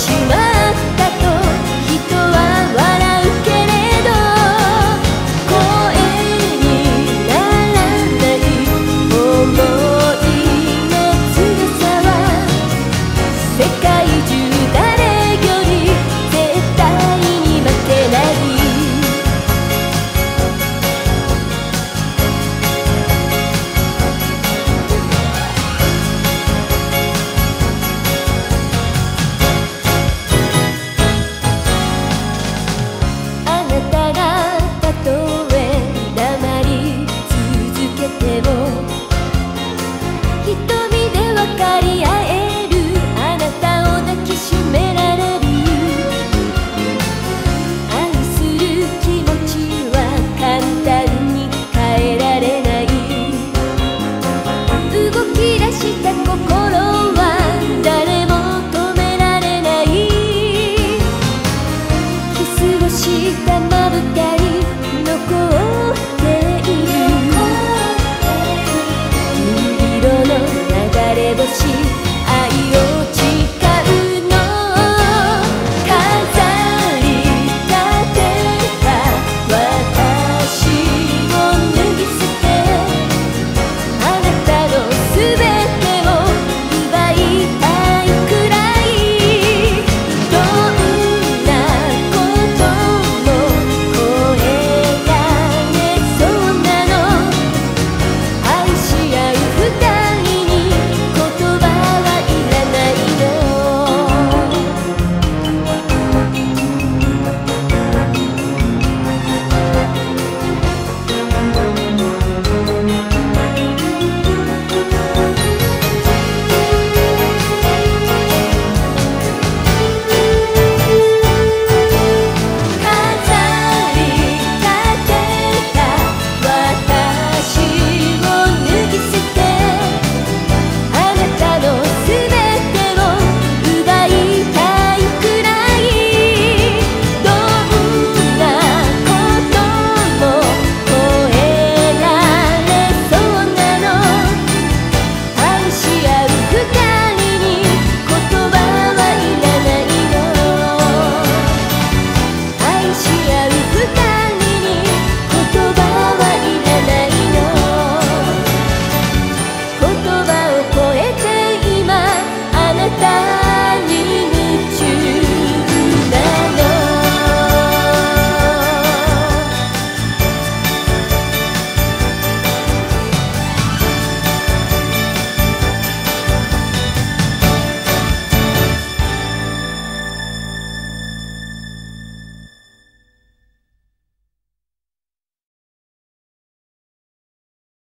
しま」ばかり